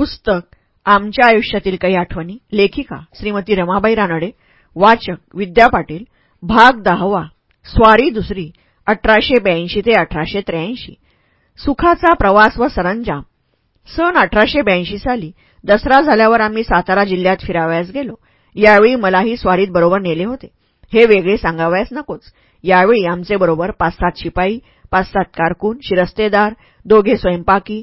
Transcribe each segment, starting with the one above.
पुस्तक आमच्या आयुष्यातील काही आठवणी लेखिका श्रीमती रमाबाई रानडे वाचक विद्या पाटील भाग दहावा स्वारी दुसरी अठराशे ब्याऐंशी ते अठराशे त्र्याऐंशी. सुखाचा प्रवास व सरंजाम. सन अठराशे ब्याऐंशी साली दसरा झाल्यावर आम्ही सातारा जिल्ह्यात फिरावयास गेलो. यावेळी मलाही स्वारीत बरोबर नेले होते. हे वेगळे सांगावयास नकोच. यावेळी आमचे बरोबर पाच सात शिपाई पाच सात कारकून शिरस्तेदार दोघे स्वयंपाकी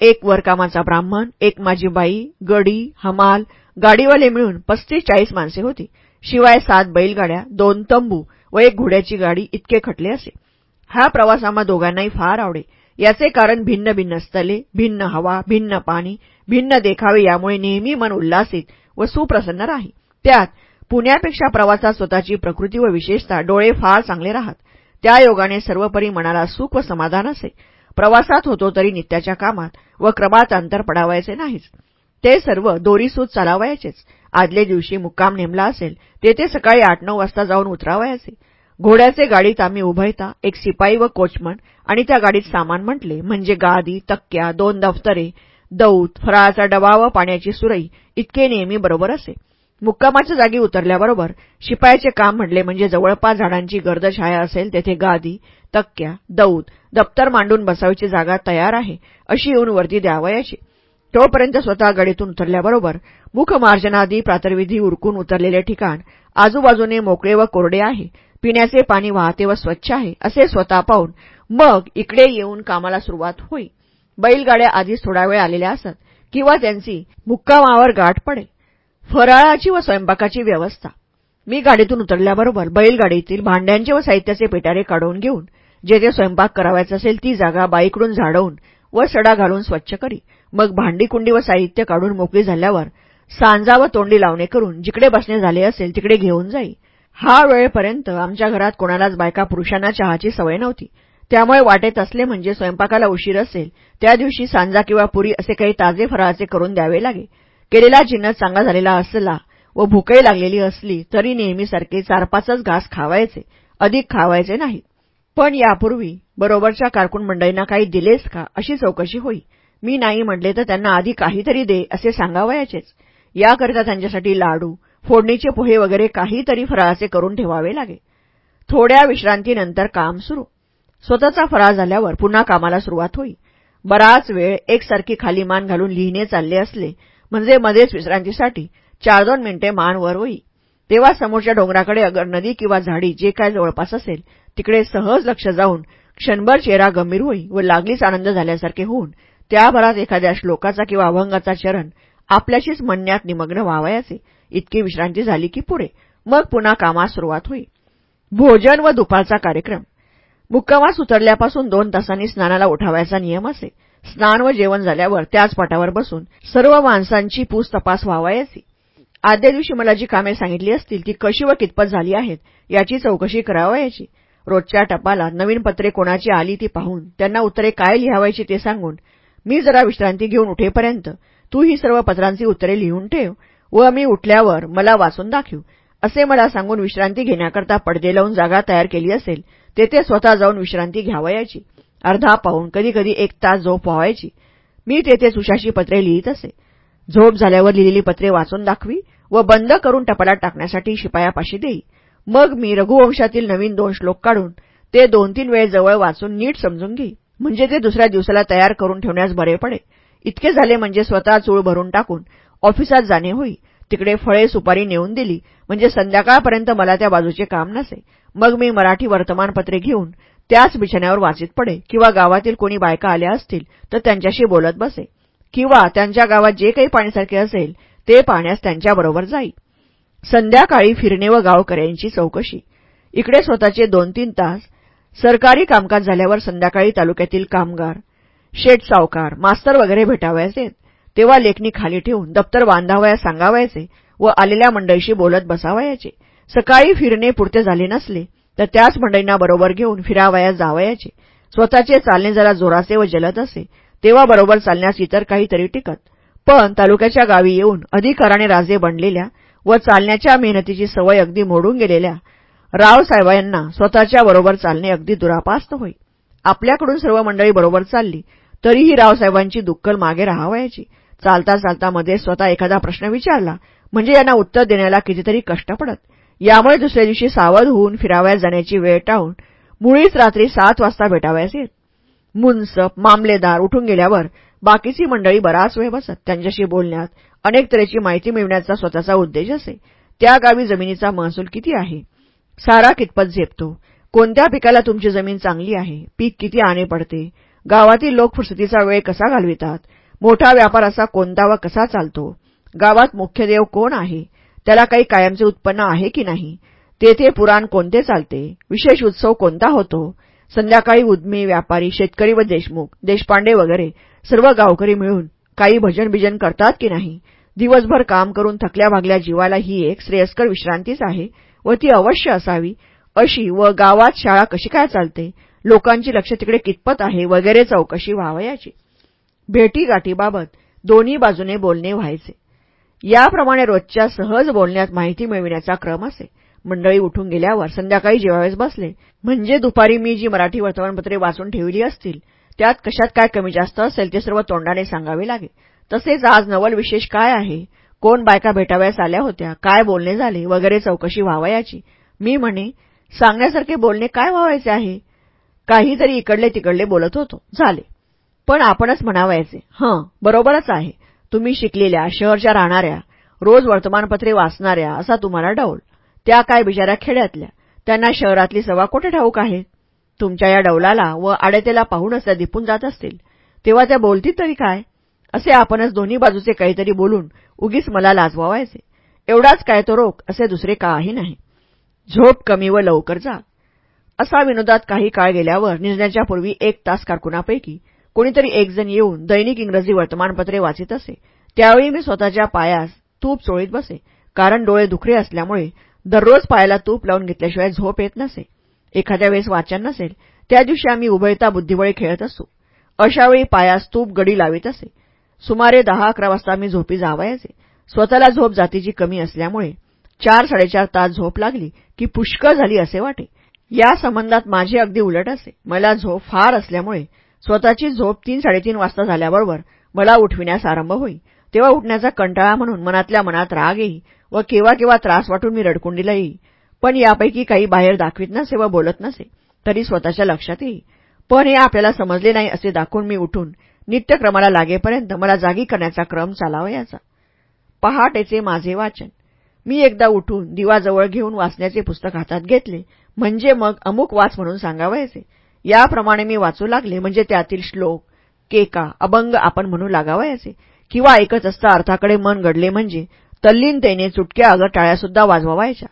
एक वरकामाचा ब्राह्मण एक माझी बाई गडी हमाल गाडीवाले मिळून पस्तीस चाळीस माणसे होती. शिवाय सात बैलगाड्या दोन तंबू व एक घोड्याची गाडी इतके खटले असे. हा प्रवास आम्हा दोघांनाही फार आवडे. याचे कारण भिन्न भिन्न स्थले भिन्न हवा भिन्न पाणी भिन्न देखावे यामुळे नेहमी मन उल्लासित व सुप्रसन्न राही. त्यात पुण्यापेक्षा प्रवासात स्वतःची प्रकृती व विशेषतः डोळे फार चांगले राहत. त्या योगाने सर्वपरी मनाला सुख व समाधान असे. प्रवासात होतो तरी नित्याच्या कामात व क्रमात अंतर पडावायचे नाहीच. ते सर्व दोरीसूत चालावायचेच. आदले दिवशी मुक्काम नेमला असेल तेथे सकाळी आठ नऊ वाजता जाऊन उतरावायचे. घोड्याचे गाडीत आम्ही उभयता एक शिपाई व कोचमन आणि त्या गाडीत सामान म्हटले म्हणजे गादी तक्क्या दोन दफ्तरे दौत फराळाचा डबा व पाण्याची सुरई इतके नेहमी बरोबर असे. मुक्कामाच्या जागी उतरल्याबरोबर शिपायाचे काम म्हटले म्हणजे जवळपास झाडांची गर्द छाया असेल तेथे गादी तक्क्या दौद दप्तर मांडून बसावीची जागा तयार आहे अशी येऊन वर्दी द्यावयाची. तोपर्यंत स्वतः गाडीतून उतरल्याबरोबर मुखमार्जनादी प्रातर्विधी उरकून उतरलेले ठिकाण आजूबाजूने मोकळे व कोरडे आहे. पिण्याचे पाणी वाहते व स्वच्छ आहे असे स्वतः पाहून मग इकडे येऊन कामाला सुरुवात होई. बैलगाड्या आधीच थोडा वेळ आलेल्या असत किंवा त्यांची मुक्कामावर गाठ पडे. फराळाची व स्वयंपाकाची व्यवस्था. मी गाडीतून उतरल्याबरोबर बैलगाडीतील भांड्यांचे व साहित्याचे पेटारे काढून घेऊन जेथे स्वयंपाक करावायचा असेल ती जागा बाईकडून झाडवून व सडा घालून स्वच्छ करी. मग भांडीकुंडी व साहित्य काढून मोकळी झाल्यावर सांजा व तोंडी लावणे करून जिकडे बसणे झाले असेल तिकडे घेऊन जाई. हा वेळेपर्यंत आमच्या घरात कोणालाच बायका पुरुषांना चहाची सवय नव्हती. त्यामुळे वाटेत असले म्हणजे स्वयंपाकाला उशीर असेल त्या दिवशी सांजा किंवा पुरी असे काही ताजे फराळाचे करून द्यावे लागे. केलेला जिन्नस चांगला झालेला असला व भूकही लागलेली असली तरी नेहमीसारखे चार पाचच घास खावायचे. अधिक खावायचे नाही. पण यापूर्वी बरोबरच्या कारकून मंडळींना काही दिलेस का? अशी चौकशी होई. मी नाही म्हटले तर त्यांना आधी काहीतरी दे असे सांगावयाचेच. याकरिता त्यांच्यासाठी लाडू फोडणीचे पोहे वगैरे काहीतरी फराळाचे करून ठेवावे लागे. थोड्या विश्रांतीनंतर काम सुरू. स्वतःचा फराळ झाल्यावर पुन्हा कामाला सुरुवात होई. बराच वेळ एकसारखी खाली मान घालून लिहिणे चालले असले म्हणजे मध्येच विश्रांतीसाठी चार दोन मिनिटे मान वर होई. तेव्हा समोरच्या डोंगराकडे अगर नदी किंवा झाडी जे काय जवळपास असेल तिकडे सहज लक्ष जाऊन क्षणभर चेहरा गंभीर होई व लागलीच आनंद झाल्यासारखे होऊन त्याभरात एखाद्या श्लोकाचा किंवा अभंगाचा चरण आपल्याशीच म्हणण्यात निमग्न व्हावयाचे. इतकी विश्रांती झाली की पुढे. मग पुन्हा कामास सुरुवात होई. भोजन व दुपारचा कार्यक्रम. मुक्कामास उतरल्यापासून दोन तासांनी स्नानाला उठावायचा नियम असे. स्नान व जेवण झाल्यावर त्याच पाटावर बसून सर्व माणसांची पूस तपास व्हावायची. आदल्या दिवशी मला जी कामे सांगितली असतील ती कशी व कितपत झाली आहेत याची चौकशी करावयाची. रोजच्या टपाला नवीन पत्रे कोणाची आली ती पाहून त्यांना उत्तरे काय लिहावायची ते सांगून मी जरा विश्रांती घेऊन उठेपर्यंत तू ही सर्व पत्रांची उत्तरे लिहून ठेव व मी उठल्यावर मला वाचून दाखव असे मला सांगून विश्रांती घेण्याकरता पडदे लावून जागा तयार केली असेल तेथे स्वतः जाऊन विश्रांती घ्यावयाची अर्धा पाहून कधीकधी एक तास झोप व्हावायची. मी तेथे सुशाशी पत्रे लिहित असे. झोप झाल्यावर लिहिलेली पत्रे वाचून दाखवी व बंद करून टपाला टाकण्यासाठी शिपायापाशी देई. मग मी रघुवंशातील नवीन दोन श्लोक काढून ते दोन तीन वेळ जवळ वाचून नीट समजून घेई. म्हणजे ते दुसऱ्या दिवसाला तयार करून ठेवण्यास बरे पडे. इतके झाले म्हणजे स्वतः चूळ भरून टाकून ऑफिसात जाणे होई. तिकडे फळे सुपारी नेऊन दिली. म्हणजे संध्याकाळपर्यंत मला त्या बाजूचे काम नसे. मग मी मराठी वर्तमानपत्रे घेऊन त्याच बिछाण्यावर वाचित पडे. किंवा गावातील कोणी बायका आल्या असतील तर त्यांच्याशी बोलत बसे. किंवा त्यांच्या गावात जे काही पाण्यासारखे असेल ते पाण्यास त्यांच्याबरोबर जाई. संध्याकाळी फिरणे व गावकऱ्यांची चौकशी. इकडे स्वतःचे दोन तीन तास सरकारी कामकाज झाल्यावर संध्याकाळी तालुक्यातील कामगार शेठ सावकार मास्तर वगैरे भेटावयाचे. तेव्हा लेखणी खाली ठेवून दप्तर बांधावया सांगावायचे व आलेल्या मंडळीशी बोलत बसावयाचे. सकाळी फिरणे पुरते झाले नसले तर त्याच मंडळींना बरोबर घेऊन फिरावयास जावयाचे. स्वतःचे चालणे जरा जोराचे व जलद असे तेव्हा बरोबर चालण्यास इतर काहीतरी टिकत. पण तालुक्याच्या गावी येऊन अधिकाराने राजे बनलेल्या व चालण्याच्या मेहनतीची सवय अगदी मोडून गेलेल्या रावसाहेबांना स्वतःच्या बरोबर चालणे अगदी दुरापास्त होई. आपल्याकडून सर्व मंडळी बरोबर चालली तरीही रावसाहेबांची दुक्कल मागे राहावयाची. चालता चालता मध्ये स्वतः एखादा प्रश्न विचारला म्हणजे यांना उत्तर देण्याला कितीतरी कष्ट पडत. यामुळे दुसऱ्या दिवशी सावध होऊन फिरावयास जाण्याची वेळ टाळून मुळीच रात्री सात वाजता भेटावयास येत. मुनसप मामलेदार उठून गेल्यावर बाकीची मंडळी बराच वेळ बसत. त्यांच्याशी बोलण्यात अनेक तऱ्हेची माहिती मिळवण्याचा स्वतःचा उद्देश असे. त्या गावी जमिनीचा महसूल किती आहे? सारा कितपत झेपतो? कोणत्या पिकाला तुमची जमीन चांगली आहे? पीक किती आणे पडते? गावातील लोक फुरसतीचा वेळ कसा घालवितात? मोठा व्यापार असा कोणता व कसा चालतो? गावात मुख्य देव कोण आहे? त्याला काही कायमचे उत्पन्न आहे की नाही? तेथे पुराण कोणते चालते? विशेष उत्सव कोणता होतो? संध्याकाळी उद्मी व्यापारी शेतकरी व देशमुख देशपांडे वगैरे सर्व गावकरी मिळून काही भजन बिजन करतात की नाही? दिवसभर काम करून थकल्या भागल्या जीवाला ही एक श्रेयस्कर विश्रांतीच आहे व ती अवश्य असावी. अशी व गावात शाळा कशी काय चालते? लोकांची लक्ष तिकडे कितपत आहे? वगैरे चौकशी व्हावयाची भेटीगाठीबाबत दोन्ही बाजूने बोलणे व्हायचे. याप्रमाणे रोजच्या सहज बोलण्यात माहिती मिळविण्याचा क्रम असे. मंडळी उठून गेल्यावर संध्याकाळी जेवावेस बसले म्हणजे दुपारी मी जी मराठी वर्तमानपत्रे वाचून ठेवली असतील त्यात कशात काय कमी जास्त असेल ते सर्व तोंडाने सांगावे लागे. तसेच आज नवल विशेष काय आहे? कोण बायका भेटावयास आल्या होत्या? काय बोलणे झाले? वगैरे चौकशी व्हावयाची. मी म्हणे सांगण्यासारखे बोलणे काय व्हावायचे आहे? काहीतरी इकडले तिकडले बोलत होतो. झाले. पण आपणच म्हणावायचे. हं बरोबरच आहे. तुम्ही शिकलेल्या शहरच्या राहणाऱ्या रोज वर्तमानपत्रे वाचणाऱ्या असा तुम्हाला डौल त्या काय बिचाऱ्या खेड्यातल्या? त्यांना शहरातली सभा कुठे ठाऊक आहे? तुमच्या या डौलाला व आडतेला पाहूनच त्या दिपून जात असतील. तेव्हा त्या बोलतील तरी काय? असे आपणच दोन्ही बाजूचे काहीतरी बोलून उगीच मला लाजवावायचे. एवढाच काय तो रोख असे दुसरे काही नाही. झोप कमी व लवकर जा. असा विनोदात काही काळ गेल्यावर निजण्याच्या पूर्वी एक तास कारकुनापैकी कोणीतरी एकजण येऊन दैनिक इंग्रजी वर्तमानपत्रे वाचित असे. त्यावेळी मी स्वतःच्या पायास तूप चोळीत बसे कारण डोळे दुखरे असल्यामुळे दररोज पायाला तूप लावून घेतल्याशिवाय झोप येत नसे. एखाद्या वेळेस वाचन नसेल त्या दिवशी आम्ही उभयता बुद्धिबळे खेळत असू. अशावेळी पायास तूप गडी लावित असे. सुमारे दहा अकरा वाजता मी झोपी जावायचे. स्वतःला झोप जातीची कमी असल्यामुळे चार साडेचार तास झोप लागली की पुष्कळ झाली असे वाटे. या संबंधात माझे अगदी उलट असे. मला झोप फार असल्यामुळे स्वतःची झोप तीन साडेतीन वाजता झाल्याबरोबर मला उठविण्यास आरंभ होई. तेव्हा उठण्याचा कंटाळा म्हणून मनातल्या मनात राग येई व केव्हा केव्हा त्रास वाटून मी रडकुंडीला येई. पण यापैकी काही बाहेर दाखवित नसे व बोलत नसे तरी स्वतःच्या लक्षात येई. पण हे आपल्याला समजले नाही असे दाखवून मी उठून नित्यक्रमाला लागेपर्यंत मला जागी करण्याचा क्रम चालावयाचा पहाटेचे माझे वाचन. मी एकदा उठून दिवाजवळ घेऊन वाचण्याचे पुस्तक हातात घेतले. म्हणजे मग अमुक वाच म्हणून सांगावयाचे. याप्रमाणे मी वाचू लागले. म्हणजे त्यातील श्लोक केका अभंग आपण म्हणू लागावयाचे. किंवा ऐकत असता अर्थाकडे मन घडले म्हणजे तल्लीनतेने चुटक्या अगर टाळ्यासुद्धा वाजवायच्या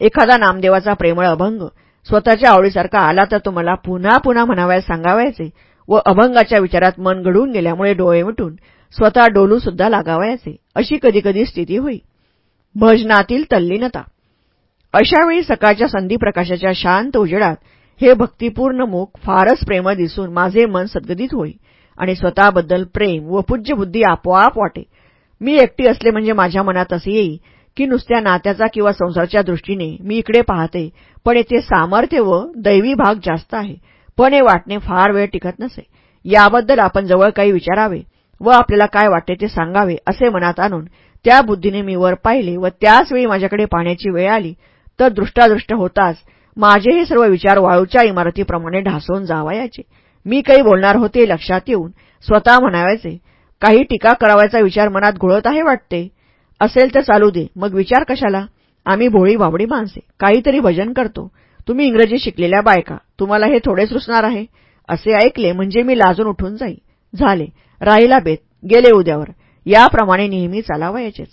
एखादा नामदेवाचा प्रेमळ अभंग स्वतःच्या आवडीसारखा आला तर तो मला पुन्हा पुन्हा म्हणावयास सांगावायचे. व अभंगाच्या विचारात मन घडून गेल्यामुळे डोळे मिटून स्वतः डोलूसुद्धा लागावयाचे अशी कधीकधी स्थिती होई. भजनातील तल्लीनता. अशावेळी सकाळच्या संधीप्रकाशाच्या शांत उजेडात हे भक्तिपूर्ण मुख फारच प्रेम दिसून माझे मन सद्गदित होई आणि स्वतःबद्दल प्रेम व पूज्यबुद्धी आपोआप वाटे. मी एकटी असले म्हणजे माझ्या मनात असे येई की नुसत्या नात्याचा किंवा संसाराच्या दृष्टीने मी इकडे पाहते पण येथे सामर्थ्य व दैवी भाग जास्त आहे. पण हे वाटणे फार वेळ टिकत नसे. याबद्दल आपण जवळ काही विचारावे व आपल्याला काय वाटते ते सांगावे असे मनात आणून त्या बुद्धीने मी वर पाहिले व त्याचवेळी माझ्याकडे पाण्याची वेळ आली. तर दृष्टादृष्ट होताच माझे हे सर्व विचार वाळूच्या इमारतीप्रमाणे ढासळून जावायाचे. मी काही बोलणार होते लक्षात येऊन स्वतः म्हणावायचे काही टीका करावायचा विचार मनात घोळत आहे वाटते? असेल तर चालू दे. मग विचार कशाला? आम्ही भोळी बाबडी माणसे. काहीतरी भजन करतो. तुम्ही इंग्रजी शिकलेल्या बायका तुम्हाला हे थोडेच रुसणार आहे. असे ऐकले म्हणजे मी लाजून उठून जाई. झाले. राहिला बेत. गेले उद्यावर. याप्रमाणे नेहमी चालावयाचेच.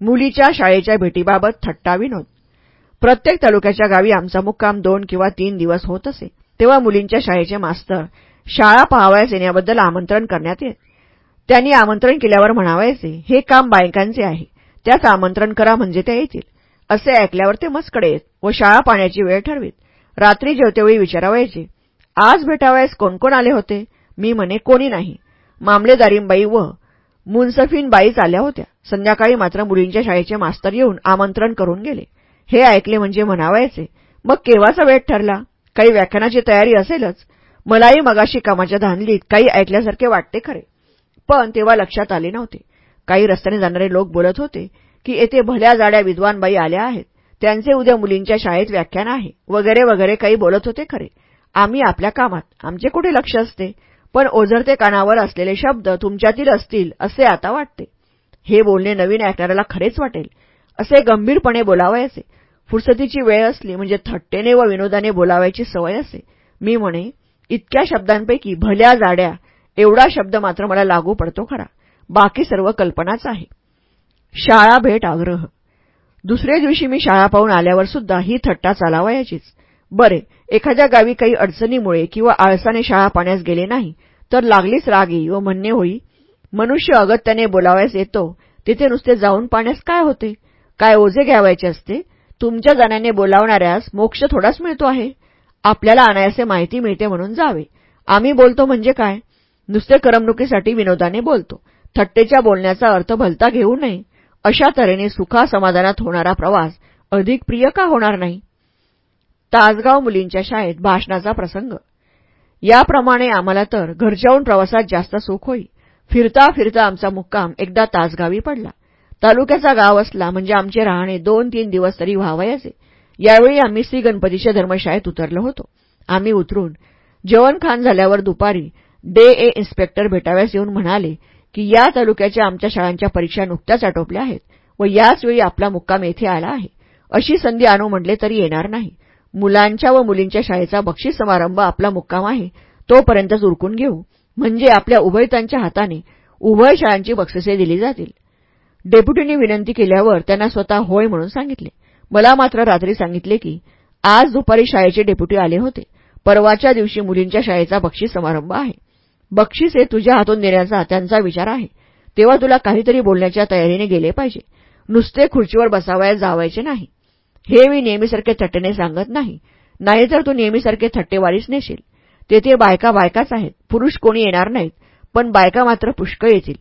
मुलीच्या शाळेच्या भेटीबाबत थट्टा विनोद. प्रत्येक तालुक्याच्या गावी आमचा मुक्काम दोन किंवा तीन दिवस होत असे. तेव्हा मुलींच्या शाळेचे मास्तर शाळा पाहावयास येण्याबद्दल आमंत्रण करण्यात येत. त्यांनी आमंत्रण केल्यावर म्हणावायचे हे काम बायकांचे आहे. त्याच आमंत्रण करा म्हणजे त्या येतील. असे ऐकल्यावर ते मस्कडे येत व शाळा पाण्याची वेळ ठरवीत. रात्री जेवतेवेळी विचारावायचे आज भेटावयास कोण कोण आले होते? मी म्हणे कोणी नाही. मामलेदारींबाई व मुन्सफीन बाईच आल्या होत्या. संध्याकाळी मात्र मुलींच्या शाळेचे मास्तर येऊन आमंत्रण करून गेले. हे ऐकले म्हणजे म्हणावायचे मग केव्हाचा वेळ ठरला? काही व्याख्यानाची तयारी असेलच. मलाही मगाशी कामाच्या धानलीत काही ऐकल्यासारखे वाटते खरे. पण तेव्हा लक्षात आले नव्हते. काही रस्त्याने जाणारे लोक बोलत होते. की येथे भल्या जाड्या विद्वानबाई आल्या आहेत. त्यांचे उद्या मुलींच्या शाळेत व्याख्यान आहे. वगैरे वगैरे काही बोलत होते खरे. आम्ही आपल्या कामात. आमचे कुठे लक्ष असते? पण ओझरते कानावर असलेले शब्द तुमच्यातील असतील असे आता वाटते. हे बोलणे नवीन ऐकणाऱ्याला खरेच वाटेल. असे गंभीरपणे बोलावायचे. फुरसतीची वेळ असली म्हणजे थट्टेने व विनोदाने बोलावायची सवय असे. मी म्हणे इतक्या शब्दांपैकी भल्या जाड्या एवढा शब्द मात्र मला लागू पडतो खरा. बाकी सर्व कल्पनाच आहे. शाळा भेट आग्रह. दुसऱ्या दिवशी मी शाळा पाहून आल्यावर सुद्धा ही थट्टा चालावायचीच बरे एखाद्या गावी काही अडचणीमुळे किंवा आळसाने शाळा पाण्यास गेले नाही तर लागलीच रागी व म्हणणे होई मनुष्य अगत्याने बोलावयास येतो तिथे नुसते जाऊन पाण्यास काय होते? काय ओझे घ्यावायचे असते? तुमच्या जाण्याने बोलावणाऱ्यास मोक्ष थोडाच मिळतो आहे. आपल्याला आणायचे माहिती मिळते म्हणून जावे. आम्ही बोलतो म्हणजे काय? नुसते करमणुकीसाठी विनोदाने बोलतो. थट्टेच्या बोलण्याचा अर्थ भलता घेऊ नये. अशा तऱ्हेने सुखासमाधानात होणारा प्रवास अधिक प्रिय का होणार नाही? तासगाव मुलींच्या शाळेत भाषणाचा प्रसंग. याप्रमाणे आम्हाला तर घरच्याहून प्रवासात जास्त सुख होई. फिरता फिरता आमचा मुक्काम एकदा तासगावी पडला. तालुक्याचा गाव असला म्हणजे आमचे राहणे दोन तीन दिवस तरी व्हावयाचे यावेळी आम्ही श्री गणपतीच्या धर्मशाळेत उतरलो होतो. आम्ही उतरून जेवण खान झाल्यावर दुपारी डे ए इन्स्पेक्टर भेटाव्यास येऊन म्हणाले की या तालुक्याच्या आमच्या शाळांच्या परीक्षा नुकत्याच आटोपल्या आहेत व याचवेळी आपला मुक्काम येथे आला आहे. अशी संधी आणू म्हटले तरी येणार नाही. मुलांच्या व मुलींच्या शाळेचा बक्षीस समारंभ आपला मुक्काम आहे. तोपर्यंतच उरकून घेऊ. म्हणजे आपल्या उभयतांच्या हाताने उभय शाळांची बक्षिसे दिली जातील. डेप्युटींनी विनंती केल्यावर त्यांना स्वतः होय म्हणून सांगितले. मला मात्र रात्री सांगितले की आज दुपारी शाळेचे डेप्युटी आले होते. परवाच्या दिवशी मुलींच्या शाळेचा बक्षीस समारंभ आहे. बक्षीस हे तुझ्या हातून देण्याचा त्यांचा विचार आहे. तेव्हा तुला काहीतरी बोलण्याच्या तयारीने गेले पाहिजे. नुसते खुर्चीवर बसावयास जावायचे नाही. हे मी नेहमीसारखे थट्टेने सांगत नाही. नाहीतर तू नेहमीसारखे थट्टेवारीच नेशील. तेथे बायका बायकाच आहेत. पुरुष कोणी येणार नाहीत पण बायका मात्र पुष्कळ येतील.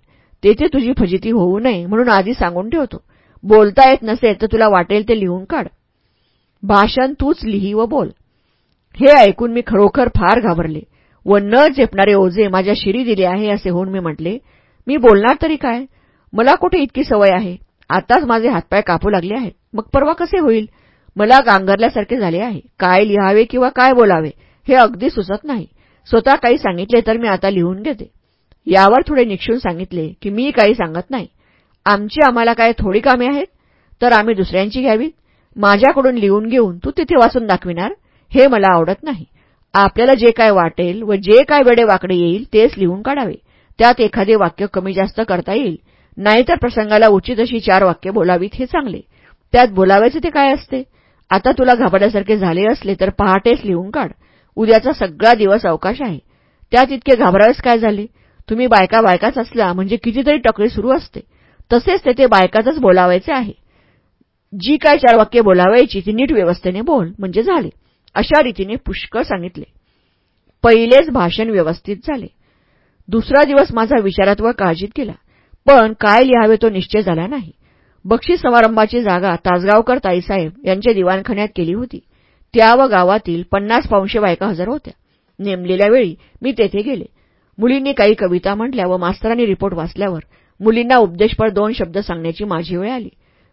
तेथे तुझी फजिती होऊ नये म्हणून आधी सांगून ठेवतो. बोलता येत नसेल तर तुला वाटेल ते लिहून काढ. भाषण तूच लिही व बोल. हे ऐकून मी खरोखर फार घाबरले. व न झेपणारे ओझे माझ्या शिरी दिले आहे असे होऊन मी म्हटले मी बोलणार तरी काय? मला कुठे इतकी सवय आहे? आताच माझे हातपाय कापू लागले आहेत. मग परवा कसे होईल? मला गांगरल्यासारखे झाले आहे. काय लिहावे किंवा काय बोलावे हे अगदी सुचत नाही. स्वतः काही सांगितले तर मी आता लिहून घेते. यावर थोडे निक्षून सांगितले की मी काही सांगत नाही. आमची आम्हाला काय थोडी कामे आहेत? तर आम्ही दुसऱ्यांची घ्यावीत माझ्याकडून लिहून घेऊन तू तिथे वाचून दाखविणार? हे मला आवडत नाही. आपल्याला जे काय वाटेल व जे काय वेडे वाकडे येईल तेच लिहून काढावे. त्यात एखादे वाक्य कमी जास्त करता येईल. नाहीतर प्रसंगाला उचित अशी चार वाक्य बोलावीत हे चांगले. त्यात बोलावायचे ते काय असते? आता तुला घाबरल्यासारखे झाले असले तर पहाटेच लिहून काढ. उद्याचा सगळा दिवस अवकाश आहे. त्यात इतके घाबरावेच काय झाले? तुम्ही बायका बायकाच असला म्हणजे कितीतरी टकळी सुरू असते. तसेच तेथे बायकाचंच बोलावायचे आहे. जी काय चार वाक्य बोलावायची ती नीट व्यवस्थेने बोल म्हणजे झाले. अशा रीतीने पुष्कळ सांगितले. पहिलेच भाषण व्यवस्थित झाले. दुसरा दिवस माझा विचारात व काळजीत गेला. पण काय लिहावे तो निश्चय झाला नाही. बक्षीस समारंभाची जागा तासगावकर ताईसाहेब यांच्या दिवाणखान्यात केली होती. त्या व गावातील पन्नास पाऊनशे बायका हजर होत्या. नेमलेल्या वेळी मी तेथे गेले. मुलींनी काही कविता म्हटल्या व मास्तरांनी रिपोर्ट वाचल्यावर मुलींना उपदेशपर दोन शब्द सांगण्याची माझी वेळ आली.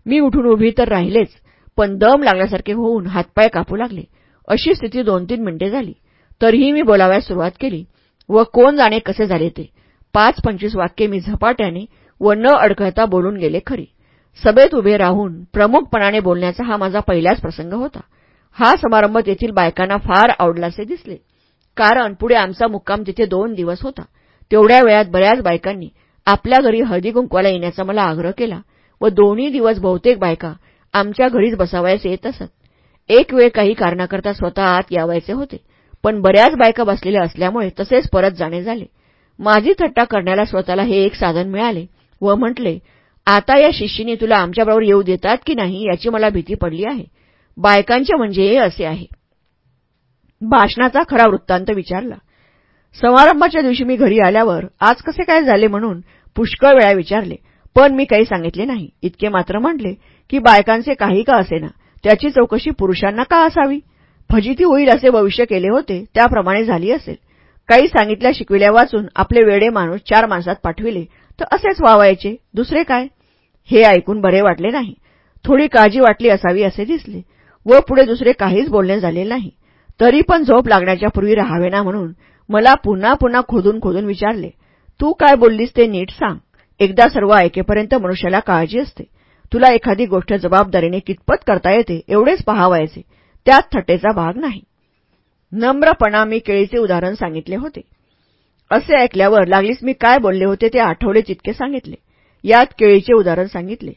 मी उठून उभी तर राहिलेच पण दम लागल्यासारखे होऊन हातपाय कापू लागले. अशी स्थिती दोन तीन मिनिटे झाली. तरीही मी बोलाव्यास सुरुवात केली. व कोण जाणे कसे झाले ते. पाच पंचवीस वाक्ये मी झपाट्याने व न अडखळता बोलून गेले खरी. सभेत उभे राहून प्रमुखपणाने बोलण्याचा हा माझा पहिलाच प्रसंग होता. हा समारंभ तेथील बायकांना फार आवडलासे दिसले. कारण पुढे आमचा मुक्काम तिथे दोन दिवस होता. तेवढ्या वेळात बऱ्याच बायकांनी आपल्या घरी हळदी कुंकवाला येण्याचा मला आग्रह केला व दोन्ही दिवस बहुतेक बायका आमच्या घरीच बसावयास येत असत. एक वेळ काही कारणाकरता स्वतः आत यावायचे होते. पण बऱ्याच बायका बसलेल्या असल्यामुळे तसेच परत जाणे झाले. माझी थट्टा करण्याला स्वतःला हे एक साधन मिळाले व म्हटले आता या शिष्यीने तुला आमच्याबरोबर येऊ देतात की नाही याची मला भीती पडली आहे. बायकांचे म्हणजे हे असे आहे. भाषणाचा खरा वृत्तांत विचारला. समारंभाच्या दिवशी मी घरी आल्यावर आज कसे काय झाले म्हणून पुष्कळ वेळा विचारले पण मी काही सांगितले नाही. इतके मात्र म्हटले की बायकांचे काही का असेना. त्याची चौकशी पुरुषांना का असावी? फजिती होईल असे भविष्य केले होते त्याप्रमाणे झाली असेल. काही सांगितल्या शिकविल्या वाचून आपले वेडे माणूस चार माणसात पाठविले तर असेच वावायचे. दुसरे काय? हे ऐकून बरे वाटले नाही. थोडी काळजी वाटली असावी असे दिसले. व पुढे दुसरे काहीच बोलणे झाले नाही. तरी पण झोप लागण्याच्या पूर्वी राहावेना म्हणून मला पुन्हा पुन्हा खोदून खोदून विचारले तू काय बोललीस ते नीट सांग. एकदा सर्व ऐकेपर्यंत मनुष्याला काळजी असते. तुला एखादी गोष्ट जबाबदारीने कितपत करता येते एवढेच पहावायचे. त्यात थट्टेचा भाग नाही. नम्रपणा मी केळीचे उदाहरण सांगितले होते. असे ऐकल्यावर लागलीच मी काय बोलले होते ते आठवले तितके सांगितले. यात केळीचे उदाहरण सांगितले.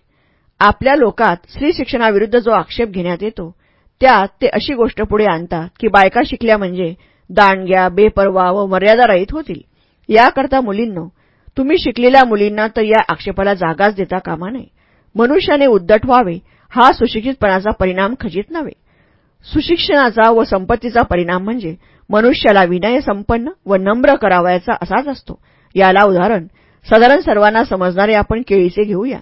आपल्या लोकात स्त्री शिक्षणाविरुद्ध जो आक्षेप घेण्यात येतो त्यात ते अशी गोष्ट पुढे आणतात की बायका शिकल्या म्हणजे दांडग्या बेपरवा व मर्यादारहित होतील. याकरता मुलींनो तुम्ही शिकलेल्या मुलींना तर या आक्षेपाला जागाच देता कामा नये. मनुष्याने उद्दट व्हावे हा सुशिक्षितपणाचा परिणाम खचित नव्हे. सुशिक्षणाचा व संपत्तीचा परिणाम म्हणजे मनुष्याला विनयसंपन्न व नम्र करावयाचा असाच असतो. याला उदाहरण साधारण सर्वांना समजणारे आपण केळीचे घेऊया.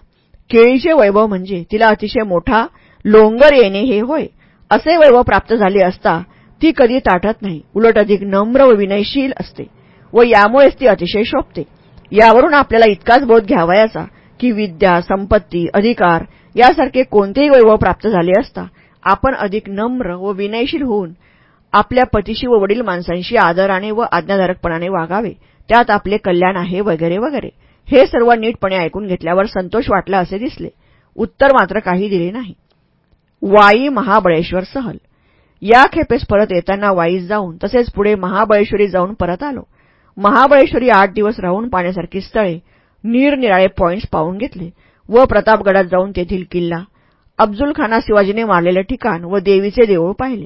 केळीचे वैभव म्हणजे तिला अतिशय मोठा लोंगर येणे हे होय. असे वैभव प्राप्त झाले असता ती कधी ताटत नाही उलट अधिक नम्र व विनयशील असते व यामुळेच ती अतिशय शोभते. यावरून आपल्याला इतकाच बोध घ्यावायाचा की विद्या संपत्ती अधिकार यासारखे कोणतेही वैभव प्राप्त झाले असता आपण अधिक नम्र व विनयशील होऊन आपल्या पतीशी व वडील माणसांशी आदराने व आज्ञाधारकपणाने वागावे. त्यात आपले कल्याण आहे वगैरे वगैरे. हे सर्व नीटपणे ऐकून घेतल्यावर संतोष वाटला असे दिसले. उत्तर मात्र काही दिले नाही. वाई महाबळेश्वर सहल. या खेपेस परत येताना वाईस जाऊन तसेच पुढे महाबळेश्वरी जाऊन परत आलो. महाबळेश्वरी आठ दिवस राहून पाण्यासारखी स्थळे निरनिराळे पॉईंट्स पाहून घेतले व प्रतापगडात जाऊन तेथील किल्ला अफजुल खाना शिवाजीने मारलेले ठिकाण व देवीचे देऊळ पाहिले.